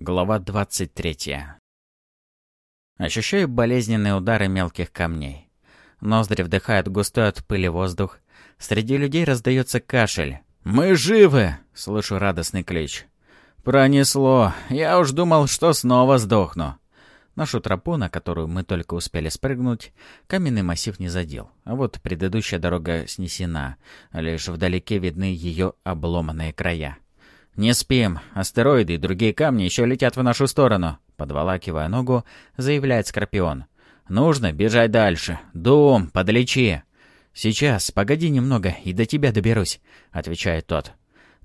Глава 23. Ощущаю болезненные удары мелких камней. Ноздри вдыхают густой от пыли воздух. Среди людей раздается кашель. «Мы живы!» — слышу радостный клич. «Пронесло! Я уж думал, что снова сдохну!» Нашу тропу, на которую мы только успели спрыгнуть, каменный массив не задел, а вот предыдущая дорога снесена, лишь вдалеке видны ее обломанные края. «Не спим. Астероиды и другие камни еще летят в нашу сторону», — подволакивая ногу, заявляет Скорпион. «Нужно бежать дальше. Дом, подлечи». «Сейчас, погоди немного, и до тебя доберусь», — отвечает тот.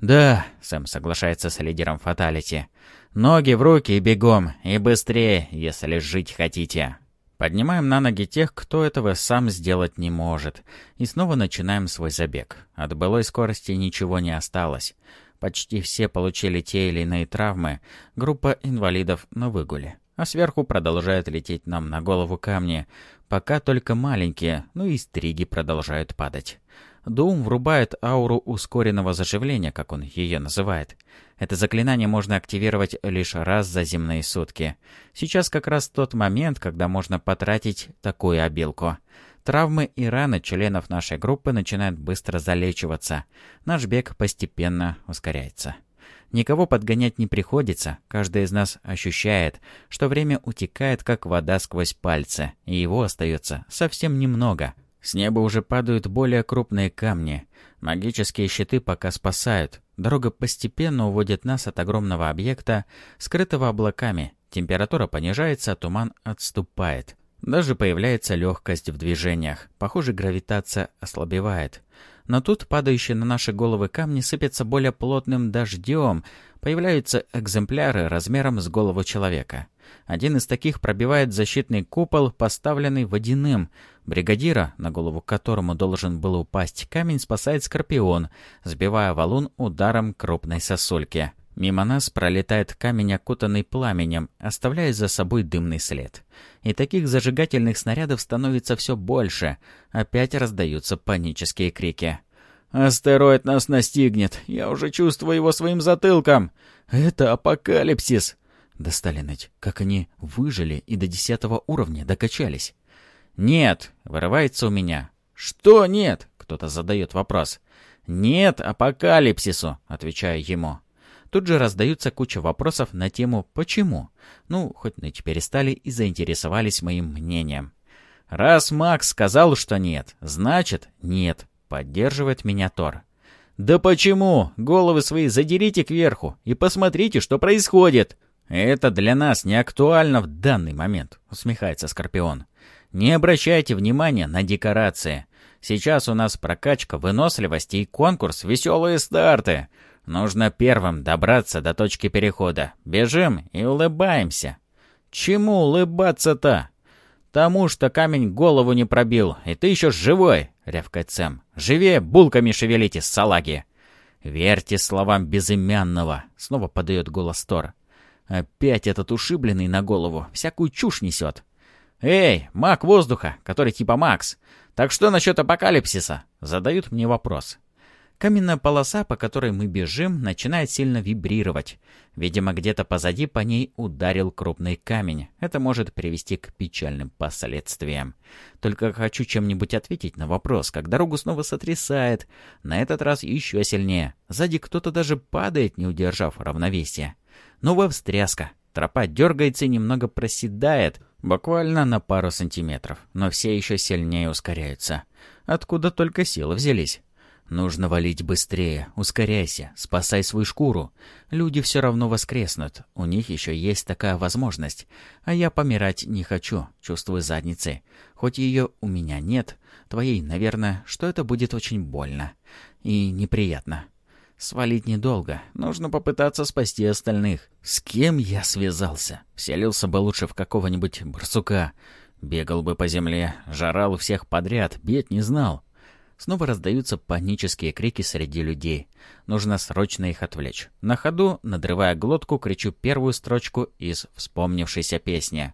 «Да», — Сэм соглашается с лидером Фаталити. «Ноги в руки и бегом, и быстрее, если жить хотите». Поднимаем на ноги тех, кто этого сам сделать не может, и снова начинаем свой забег. От былой скорости ничего не осталось. Почти все получили те или иные травмы, группа инвалидов на выгуле. А сверху продолжают лететь нам на голову камни, пока только маленькие, ну и стриги продолжают падать. Дум врубает ауру ускоренного заживления, как он ее называет. Это заклинание можно активировать лишь раз за земные сутки. Сейчас как раз тот момент, когда можно потратить такую обилку. Травмы и раны членов нашей группы начинают быстро залечиваться. Наш бег постепенно ускоряется. Никого подгонять не приходится, каждый из нас ощущает, что время утекает как вода сквозь пальцы, и его остается совсем немного. С неба уже падают более крупные камни. Магические щиты пока спасают. Дорога постепенно уводит нас от огромного объекта, скрытого облаками. Температура понижается, а туман отступает. Даже появляется легкость в движениях. Похоже, гравитация ослабевает. Но тут падающие на наши головы камни сыпятся более плотным дождем. Появляются экземпляры размером с голову человека. Один из таких пробивает защитный купол, поставленный водяным. Бригадира, на голову которому должен был упасть камень, спасает Скорпион, сбивая валун ударом крупной сосульки. Мимо нас пролетает камень, окутанный пламенем, оставляя за собой дымный след. И таких зажигательных снарядов становится все больше. Опять раздаются панические крики. «Астероид нас настигнет! Я уже чувствую его своим затылком! Это апокалипсис!» Достали ныть, как они выжили и до десятого уровня докачались. «Нет!» — вырывается у меня. «Что нет?» — кто-то задает вопрос. «Нет апокалипсису!» — отвечаю ему. Тут же раздаются куча вопросов на тему «почему?». Ну, хоть ныть перестали и заинтересовались моим мнением. «Раз Макс сказал, что нет, значит нет», — поддерживает меня Тор. «Да почему? Головы свои задерите кверху и посмотрите, что происходит!» «Это для нас не актуально в данный момент», — усмехается Скорпион. «Не обращайте внимания на декорации. Сейчас у нас прокачка выносливости и конкурс «Веселые старты». Нужно первым добраться до точки перехода. Бежим и улыбаемся. Чему улыбаться-то? Тому, что камень голову не пробил, и ты еще живой, рявкает Сэм. Живее булками шевелите, салаги. Верьте словам безымянного, снова подает голос Тор. Опять этот ушибленный на голову всякую чушь несет. «Эй, маг воздуха, который типа Макс, так что насчет апокалипсиса?» Задают мне вопрос. Каменная полоса, по которой мы бежим, начинает сильно вибрировать. Видимо, где-то позади по ней ударил крупный камень. Это может привести к печальным последствиям. Только хочу чем-нибудь ответить на вопрос, как дорогу снова сотрясает. На этот раз еще сильнее. Сзади кто-то даже падает, не удержав равновесия. Новая встряска. Тропа дергается и немного проседает, буквально на пару сантиметров, но все еще сильнее ускоряются. Откуда только силы взялись? Нужно валить быстрее, ускоряйся, спасай свою шкуру. Люди все равно воскреснут, у них еще есть такая возможность. А я помирать не хочу, чувствую задницы. Хоть ее у меня нет, твоей, наверное, что это будет очень больно. И неприятно. Свалить недолго, нужно попытаться спасти остальных. С кем я связался? Вселился бы лучше в какого-нибудь барсука. Бегал бы по земле, жрал всех подряд, бед не знал. Снова раздаются панические крики среди людей. Нужно срочно их отвлечь. На ходу, надрывая глотку, кричу первую строчку из вспомнившейся песни.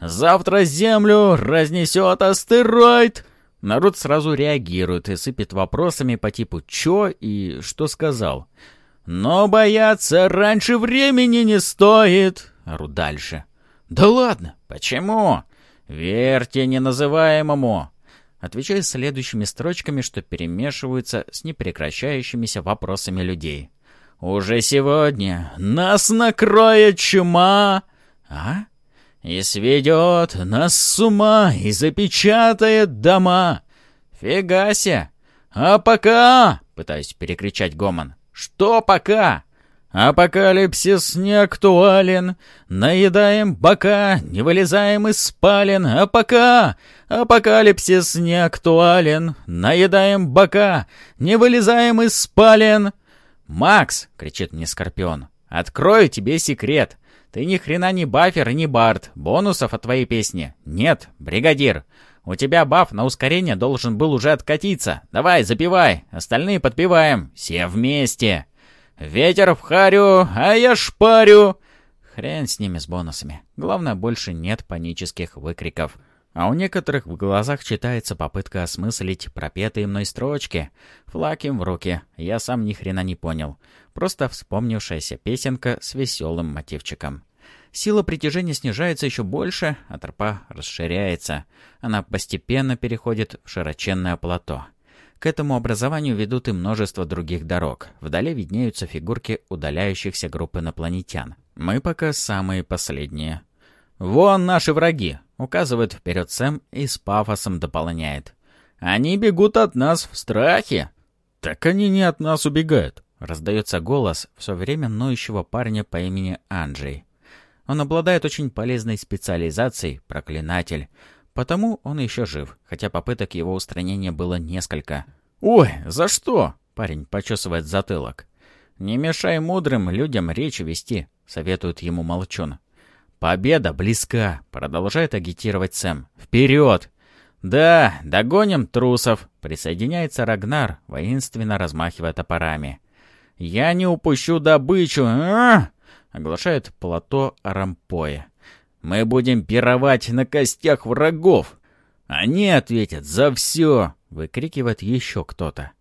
«Завтра Землю разнесет астероид!» Народ сразу реагирует и сыпет вопросами по типу «чё» и «что сказал?». Но бояться раньше времени не стоит. Ору дальше. Да ладно, почему? Верьте неназываемому. Отвечаю следующими строчками, что перемешиваются с непрекращающимися вопросами людей. «Уже сегодня нас накроет чума!» «А?» «И сведет нас с ума и запечатает дома!» «Фигася!» «А пока!» — пытаюсь перекричать гомон. «Что пока?» «Апокалипсис не актуален, наедаем бока, не вылезаем из спален, а пока апокалипсис не актуален, наедаем бока, не вылезаем из спален». «Макс!» — кричит мне Скорпион. «Открою тебе секрет. Ты ни хрена не бафер и не бард. Бонусов от твоей песни нет, бригадир. У тебя баф на ускорение должен был уже откатиться. Давай, запивай, остальные подпеваем. Все вместе. Ветер в харю, а я шпарю. Хрен с ними с бонусами. Главное, больше нет панических выкриков. А у некоторых в глазах читается попытка осмыслить пропетые мной строчки. Флаг им в руки. Я сам ни хрена не понял. Просто вспомнившаяся песенка с веселым мотивчиком. Сила притяжения снижается еще больше, а тропа расширяется. Она постепенно переходит в широченное плато. К этому образованию ведут и множество других дорог. Вдали виднеются фигурки удаляющихся групп инопланетян. Мы пока самые последние. «Вон наши враги!» — указывает вперед Сэм и с пафосом дополняет. «Они бегут от нас в страхе!» «Так они не от нас убегают!» — раздается голос все время ноющего парня по имени Анджей. Он обладает очень полезной специализацией – проклинатель. Потому он еще жив, хотя попыток его устранения было несколько. «Ой, за что?» – парень почесывает затылок. «Не мешай мудрым людям речь вести», — советует ему Молчун. «Победа близка», — продолжает агитировать Сэм. «Вперед!» «Да, догоним трусов!» — присоединяется Рагнар, воинственно размахивая топорами. «Я не упущу добычу! А оглашает плато Арампоя. «Мы будем пировать на костях врагов!» «Они ответят за все!» — выкрикивает еще кто-то.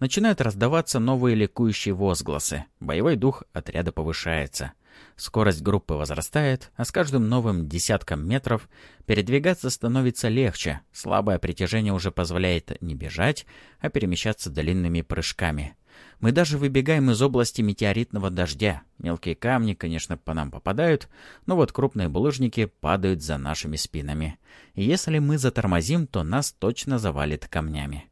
Начинают раздаваться новые ликующие возгласы. Боевой дух отряда повышается. Скорость группы возрастает, а с каждым новым десятком метров передвигаться становится легче. Слабое притяжение уже позволяет не бежать, а перемещаться длинными прыжками. Мы даже выбегаем из области метеоритного дождя. Мелкие камни, конечно, по нам попадают, но вот крупные булыжники падают за нашими спинами. И если мы затормозим, то нас точно завалит камнями.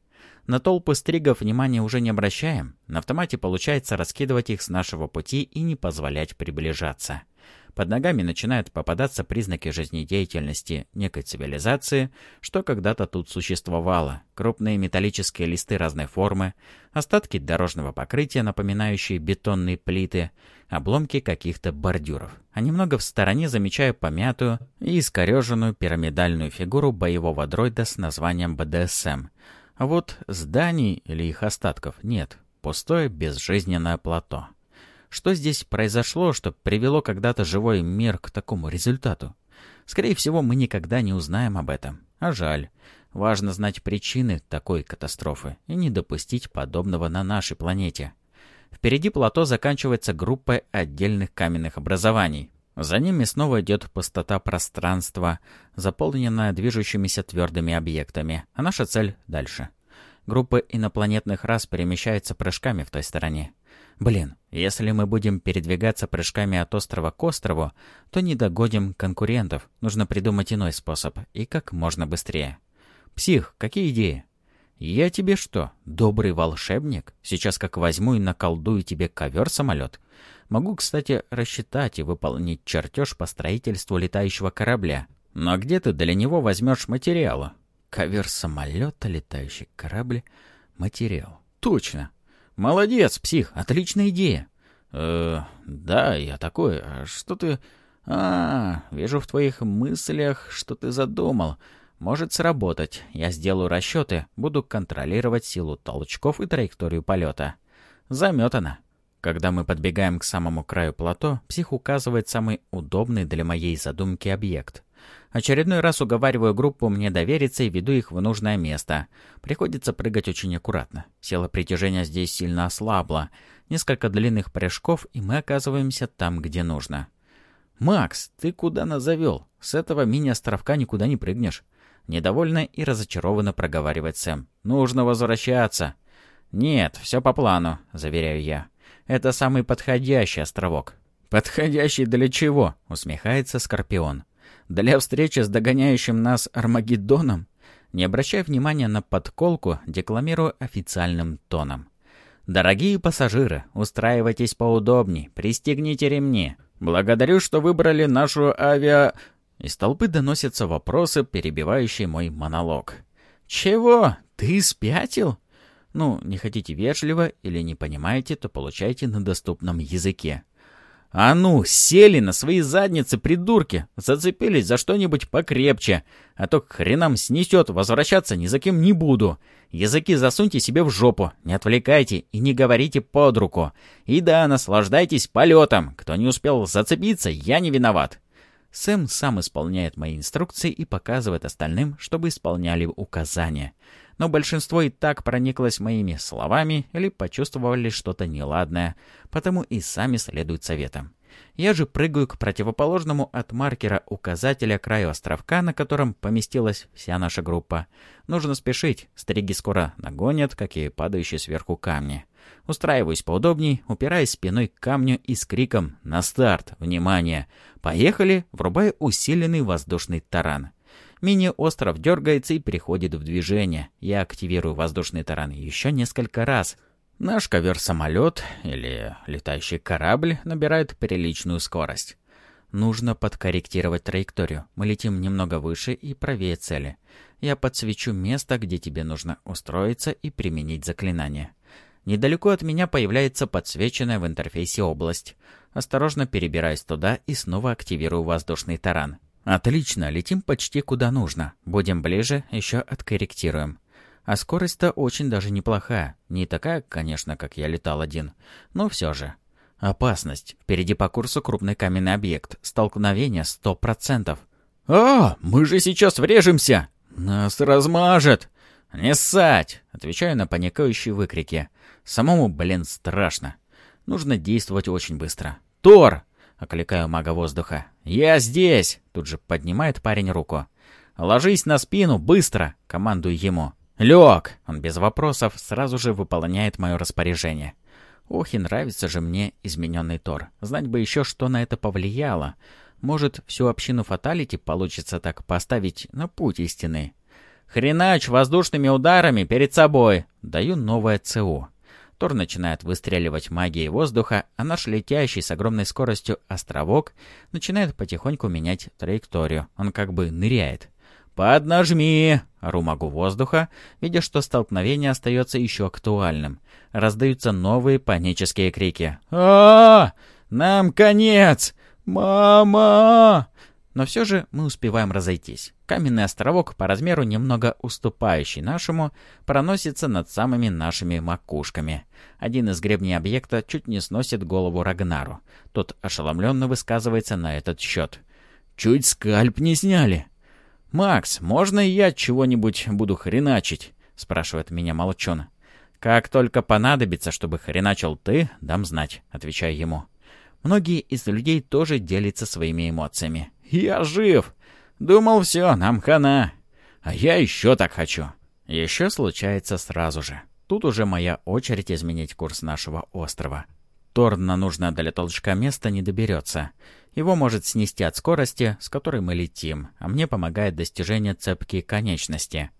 На толпы стригов внимания уже не обращаем. На автомате получается раскидывать их с нашего пути и не позволять приближаться. Под ногами начинают попадаться признаки жизнедеятельности некой цивилизации, что когда-то тут существовало. Крупные металлические листы разной формы, остатки дорожного покрытия, напоминающие бетонные плиты, обломки каких-то бордюров. А немного в стороне замечаю помятую и искореженную пирамидальную фигуру боевого дроида с названием БДСМ. А вот зданий или их остатков нет. Пустое безжизненное плато. Что здесь произошло, что привело когда-то живой мир к такому результату? Скорее всего, мы никогда не узнаем об этом. А жаль. Важно знать причины такой катастрофы и не допустить подобного на нашей планете. Впереди плато заканчивается группой отдельных каменных образований. За ними снова идет пустота пространства, заполненная движущимися твердыми объектами, а наша цель дальше. Группа инопланетных рас перемещается прыжками в той стороне. Блин, если мы будем передвигаться прыжками от острова к острову, то не догодим конкурентов. Нужно придумать иной способ. И как можно быстрее. Псих, какие идеи? Я тебе что, добрый волшебник? Сейчас как возьму и наколдую тебе ковер-самолет? Могу, кстати, рассчитать и выполнить чертеж по строительству летающего корабля. Но где ты для него возьмешь материала? Ковер-самолета, летающий корабль, материал. Точно. «Молодец, псих, отличная идея». «Э, да, я такой. А что ты...» «А, вижу в твоих мыслях, что ты задумал. Может сработать. Я сделаю расчеты, буду контролировать силу толчков и траекторию полета». Заметано. Когда мы подбегаем к самому краю плато, псих указывает самый удобный для моей задумки объект. Очередной раз уговариваю группу мне довериться и веду их в нужное место. Приходится прыгать очень аккуратно. Сила притяжения здесь сильно ослабла. Несколько длинных прыжков, и мы оказываемся там, где нужно. «Макс, ты куда нас завел? С этого мини-островка никуда не прыгнешь». Недовольно и разочарованно проговаривает Сэм. «Нужно возвращаться». «Нет, все по плану», — заверяю я. «Это самый подходящий островок». «Подходящий для чего?» — усмехается Скорпион. «Для встречи с догоняющим нас Армагеддоном?» Не обращая внимания на подколку, декламирую официальным тоном. «Дорогие пассажиры, устраивайтесь поудобней, пристегните ремни. Благодарю, что выбрали нашу авиа...» Из толпы доносятся вопросы, перебивающие мой монолог. «Чего? Ты спятил?» Ну, не хотите вежливо или не понимаете, то получайте на доступном языке. «А ну, сели на свои задницы, придурки! Зацепились за что-нибудь покрепче, а то к хренам снесет, возвращаться ни за кем не буду. Языки засуньте себе в жопу, не отвлекайте и не говорите под руку. И да, наслаждайтесь полетом. Кто не успел зацепиться, я не виноват». Сэм сам исполняет мои инструкции и показывает остальным, чтобы исполняли указания но большинство и так прониклось моими словами или почувствовали что-то неладное, потому и сами следуют советам. Я же прыгаю к противоположному от маркера указателя краю островка, на котором поместилась вся наша группа. Нужно спешить, стриги скоро нагонят, как и падающие сверху камни. Устраиваюсь поудобней, упираясь спиной к камню и с криком «На старт! Внимание! Поехали!» врубаю усиленный воздушный таран. Мини-остров дергается и приходит в движение. Я активирую воздушный таран еще несколько раз. Наш ковер-самолет или летающий корабль набирает приличную скорость. Нужно подкорректировать траекторию. Мы летим немного выше и правее цели. Я подсвечу место, где тебе нужно устроиться и применить заклинание. Недалеко от меня появляется подсвеченная в интерфейсе область. Осторожно перебираюсь туда и снова активирую воздушный таран. Отлично, летим почти куда нужно. Будем ближе, еще откорректируем. А скорость-то очень даже неплохая. Не такая, конечно, как я летал один. Но все же. Опасность. Впереди по курсу крупный каменный объект. Столкновение сто процентов. «А, мы же сейчас врежемся!» «Нас размажет!» «Не ссать!» — отвечаю на паникающие выкрики. Самому, блин, страшно. Нужно действовать очень быстро. «Тор!» — окликаю мага воздуха. «Я здесь!» — тут же поднимает парень руку. «Ложись на спину, быстро!» — командую ему. «Лег!» — он без вопросов сразу же выполняет мое распоряжение. Ох, и нравится же мне измененный Тор. Знать бы еще, что на это повлияло. Может, всю общину Фаталити получится так поставить на путь истины. «Хренач воздушными ударами перед собой!» Даю новое ЦУ. Тор начинает выстреливать магией воздуха, а наш летящий с огромной скоростью островок начинает потихоньку менять траекторию. Он как бы ныряет. «Поднажми!» — ору магу воздуха, видя, что столкновение остается еще актуальным. Раздаются новые панические крики. а, -а, -а Нам конец! Мама!» Но все же мы успеваем разойтись. Каменный островок, по размеру немного уступающий нашему, проносится над самыми нашими макушками. Один из гребней объекта чуть не сносит голову Рагнару. Тот ошеломленно высказывается на этот счет. «Чуть скальп не сняли!» «Макс, можно я чего-нибудь буду хреначить?» — спрашивает меня Молчон. «Как только понадобится, чтобы хреначил ты, дам знать», — отвечаю ему. Многие из людей тоже делятся своими эмоциями. «Я жив! Думал, все, нам хана. А я еще так хочу». Еще случается сразу же. Тут уже моя очередь изменить курс нашего острова. Торн на нужное для толчка место не доберется. Его может снести от скорости, с которой мы летим, а мне помогает достижение цепки конечности.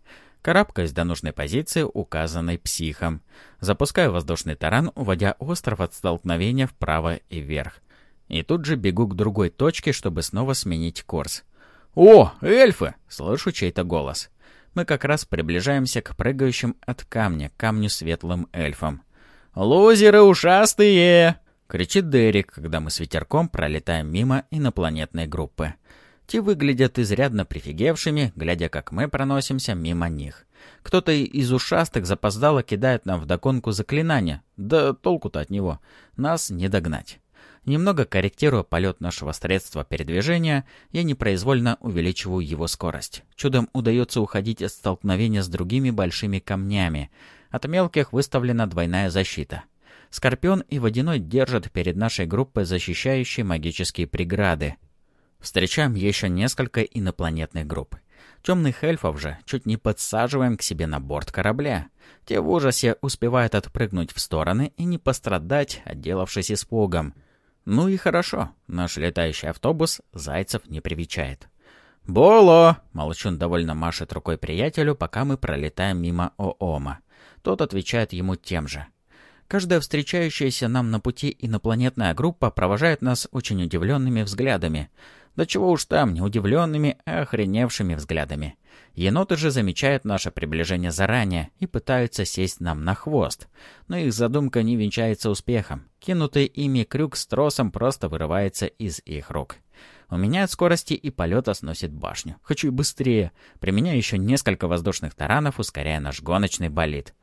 Карабкаюсь до нужной позиции, указанной психом. Запускаю воздушный таран, уводя остров от столкновения вправо и вверх. И тут же бегу к другой точке, чтобы снова сменить курс. «О, эльфы!» — слышу чей-то голос. Мы как раз приближаемся к прыгающим от камня камню светлым эльфам. «Лузеры ушастые!» — кричит Дерек, когда мы с ветерком пролетаем мимо инопланетной группы. Те выглядят изрядно прифигевшими, глядя, как мы проносимся мимо них. Кто-то из ушастых запоздало кидает нам вдогонку заклинание. Да толку-то от него. Нас не догнать. Немного корректируя полет нашего средства передвижения, я непроизвольно увеличиваю его скорость. Чудом удается уходить от столкновения с другими большими камнями. От мелких выставлена двойная защита. Скорпион и Водяной держат перед нашей группой защищающие магические преграды. Встречаем еще несколько инопланетных групп. Темных эльфов же чуть не подсаживаем к себе на борт корабля. Те в ужасе успевают отпрыгнуть в стороны и не пострадать, отделавшись испугом. Ну и хорошо, наш летающий автобус зайцев не привечает. «Боло!» — Молчун довольно машет рукой приятелю, пока мы пролетаем мимо Оома. Тот отвечает ему тем же. Каждая встречающаяся нам на пути инопланетная группа провожает нас очень удивленными взглядами. Да чего уж там, не удивленными, а охреневшими взглядами. Еноты же замечают наше приближение заранее и пытаются сесть нам на хвост. Но их задумка не венчается успехом. Кинутый ими крюк с тросом просто вырывается из их рук. У меня от скорости и полета сносит башню. Хочу и быстрее. Применяю еще несколько воздушных таранов, ускоряя наш гоночный болид.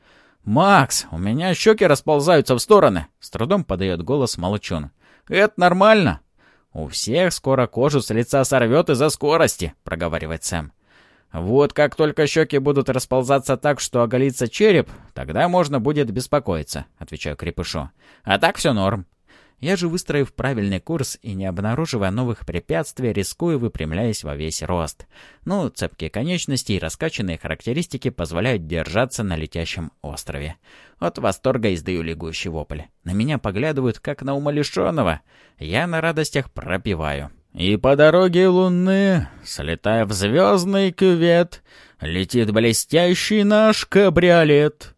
«Макс, у меня щеки расползаются в стороны!» С трудом подает голос Молчун. «Это нормально?» «У всех скоро кожу с лица сорвет из-за скорости», — проговаривает Сэм. Вот как только щеки будут расползаться так, что оголится череп, тогда можно будет беспокоиться, отвечаю крепышу. А так все норм. Я же, выстроив правильный курс и не обнаруживая новых препятствий, рискую, выпрямляясь во весь рост. Ну, цепкие конечности и раскачанные характеристики позволяют держаться на летящем острове. От восторга издаю лягущий вопль. На меня поглядывают, как на умалишенного. Я на радостях пропиваю. И по дороге луны, слетая в звездный кювет, летит блестящий наш кабриолет.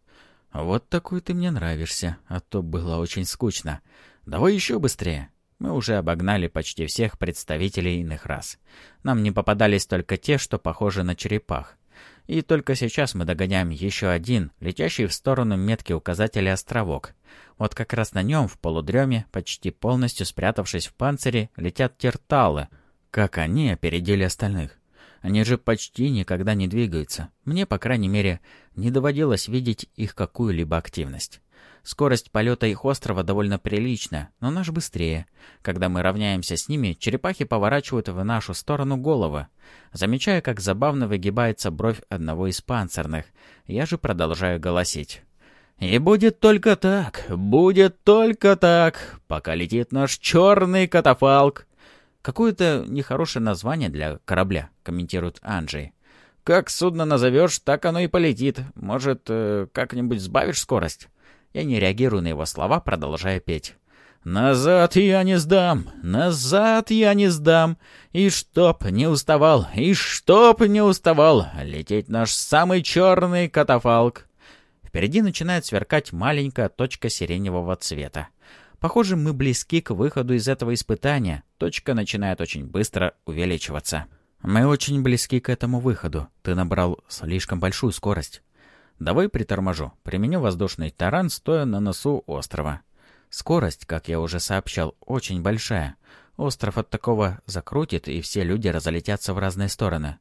Вот такой ты мне нравишься, а то было очень скучно. Давай еще быстрее. Мы уже обогнали почти всех представителей иных рас. Нам не попадались только те, что похожи на черепах. И только сейчас мы догоняем еще один, летящий в сторону метки указателя островок. Вот как раз на нем, в полудреме, почти полностью спрятавшись в панцире, летят терталы. Как они опередили остальных? Они же почти никогда не двигаются. Мне, по крайней мере, не доводилось видеть их какую-либо активность. Скорость полета их острова довольно приличная, но наш быстрее. Когда мы равняемся с ними, черепахи поворачивают в нашу сторону головы. Замечая, как забавно выгибается бровь одного из панцирных, я же продолжаю голосить. И будет только так, будет только так, пока летит наш черный катафалк. Какое-то нехорошее название для корабля, комментирует Анджей. Как судно назовешь, так оно и полетит. Может, э, как-нибудь сбавишь скорость? Я не реагирую на его слова, продолжая петь. «Назад я не сдам, назад я не сдам, и чтоб не уставал, и чтоб не уставал лететь наш самый черный катафалк». Впереди начинает сверкать маленькая точка сиреневого цвета. Похоже, мы близки к выходу из этого испытания. Точка начинает очень быстро увеличиваться. Мы очень близки к этому выходу. Ты набрал слишком большую скорость. Давай приторможу. Применю воздушный таран, стоя на носу острова. Скорость, как я уже сообщал, очень большая. Остров от такого закрутит, и все люди разлетятся в разные стороны.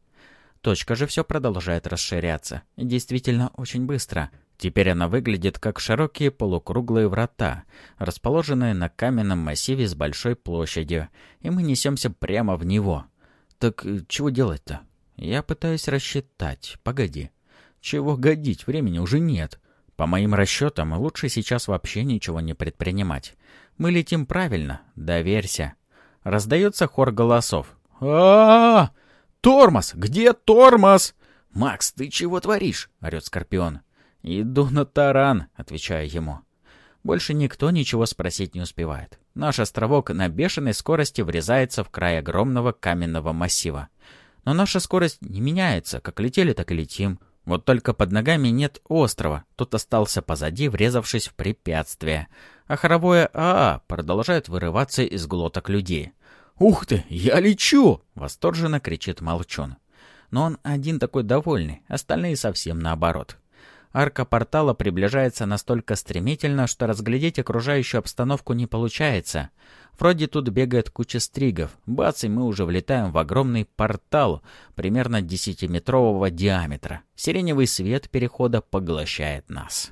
Точка же все продолжает расширяться. И действительно очень быстро. Теперь она выглядит как широкие полукруглые врата, расположенные на каменном массиве с большой площадью, и мы несемся прямо в него. Так э, чего делать-то? Я пытаюсь рассчитать. Погоди. Чего годить, времени уже нет. По моим расчетам, лучше сейчас вообще ничего не предпринимать. Мы летим правильно, доверься. Раздается хор голосов. а а, -а! Тормоз! Где тормоз? «Макс, ты чего творишь?» — орёт Скорпион. «Иду на таран», — отвечаю ему. Больше никто ничего спросить не успевает. Наш островок на бешеной скорости врезается в край огромного каменного массива. Но наша скорость не меняется, как летели, так и летим. Вот только под ногами нет острова, тот остался позади, врезавшись в препятствие. А хоровое АА продолжает вырываться из глоток людей. «Ух ты, я лечу!» — восторженно кричит Молчун. Но он один такой довольный, остальные совсем наоборот. Арка портала приближается настолько стремительно, что разглядеть окружающую обстановку не получается. Вроде тут бегает куча стригов. Бац, и мы уже влетаем в огромный портал, примерно 10-метрового диаметра. Сиреневый свет перехода поглощает нас.